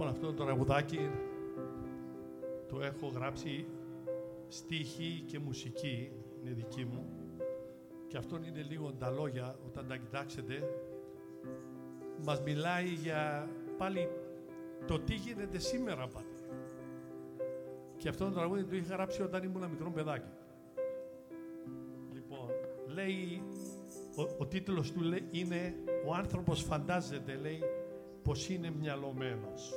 Λοιπόν, αυτό το τραγουδάκι το έχω γράψει στίχη και μουσική, είναι δική μου. Και αυτό είναι λίγο τα λόγια, όταν τα κοιτάξετε, μας μιλάει για πάλι το τι γίνεται σήμερα πάλι. Και αυτό το τραγούδι το είχα γράψει όταν ήμουν μικρό παιδάκι. Λοιπόν, λέει, ο, ο τίτλος του λέει, είναι «Ο άνθρωπος φαντάζεται», λέει, πως είναι μυαλωμένος.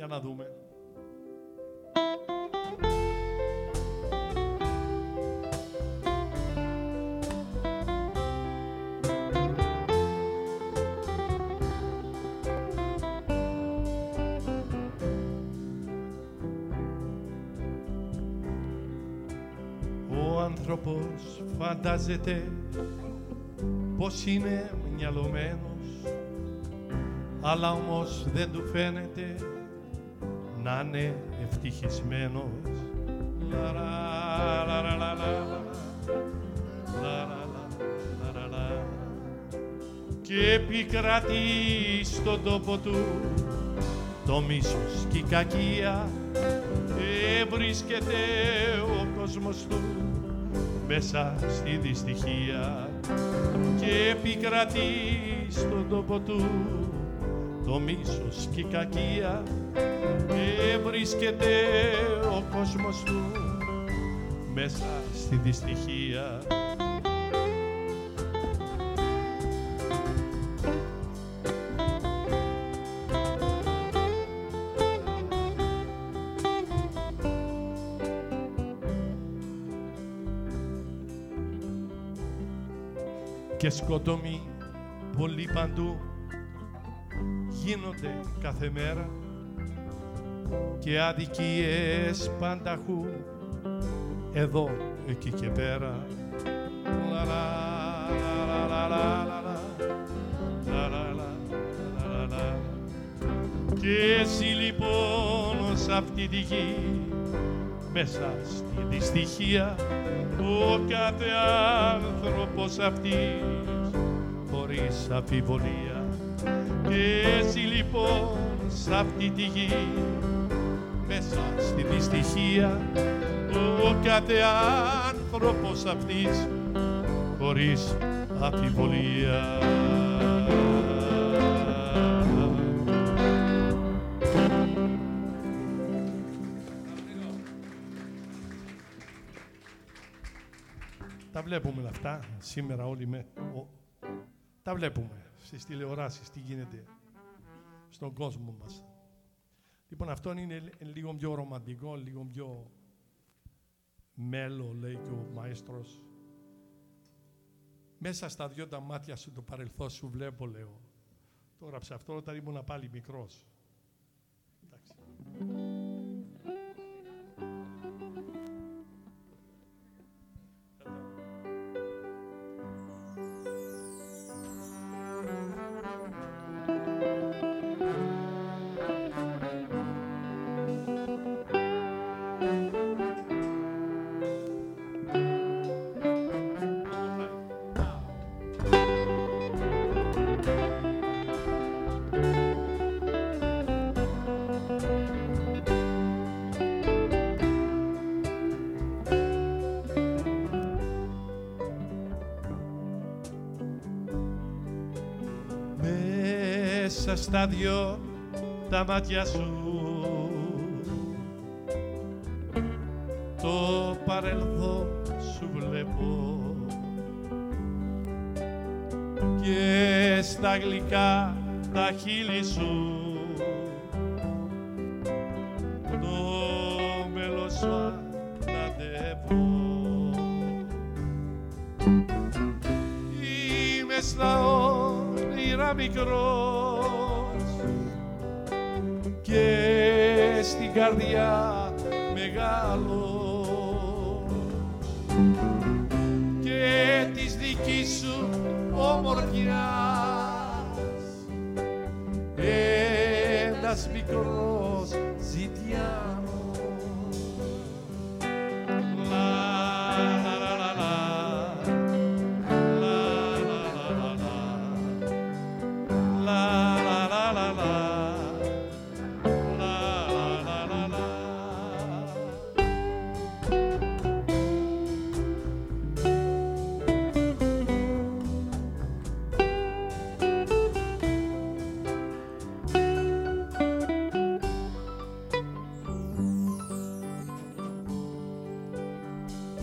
Για να δούμε. Ο άνθρωπος φαντάζεται πως είναι μυαλωμένος αλλά όμως δεν του φαίνεται να είναι ευτυχισμένος. Και επικρατείς στον τόπο του. Το μίσος και η κακία βρίσκεται ο κόσμος του μέσα στη δυστυχία. Και επικρατείς στον τόπο του το μίσος και η κακία και βρίσκεται ο κόσμος του μέσα στη δυστυχία. Και σκοτωμοί πολύ παντού γίνονται κάθε μέρα και αδικίες πανταχού εδώ, εκεί και πέρα. Και εσύ λοιπόν σε αυτή τη γη μέσα στη δυστυχία ο κάθε άνθρωπος αυτή χωρίς αφιβολία και εσύ λοιπόν σ' αυτή τη γη μέσα στη δυστυχία ο κάθε άνθρωπος αυτής χωρίς αμφιβολία. Τα βλέπουμε αυτά σήμερα όλοι με... ο- Τα βλέπουμε στις τηλεοράσεις τι γίνεται στον κόσμο μας. Λοιπόν, αυτό είναι λι- λίγο πιο ρομαντικό, λίγο πιο μέλο, λέει και ο μαέστρος. Μέσα στα δυο τα μάτια σου το παρελθόν σου βλέπω, λέω. Το έγραψε αυτό όταν ήμουν πάλι μικρός. Εντάξει. Μέσα στα δυο τα μάτια σου. Το παρελθόν σου βλέπω. Και στα γλυκά τα χείλη σου. Το μέλλον σου αναδεύω Είμαι στα όνειρα μικρός και στην καρδιά μεγάλο. Και της δικής σου ομορφιάς ένας μικρός ζητιάνος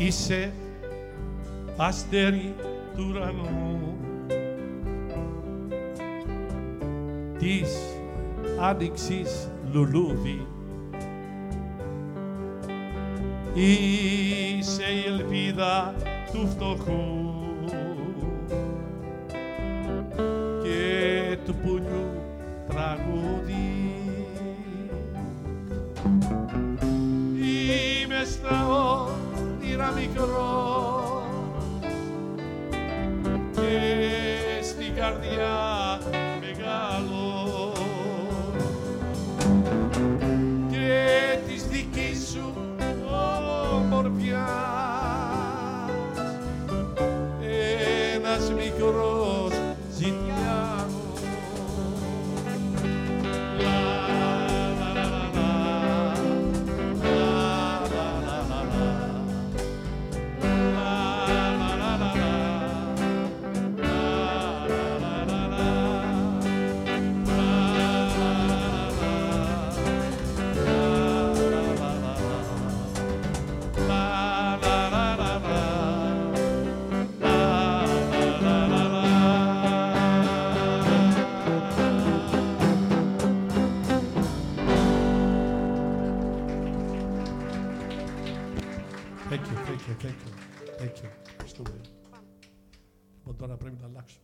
Είσαι αστέρι του ουρανού της άνοιξης λουλούδι Είσαι η ελπίδα του φτωχού και του πουλιού τραγούδι. Σου ομορφιάς thank you. Thank you. Ευχαριστούμε. Λοιπόν, τώρα πρέπει να αλλάξω.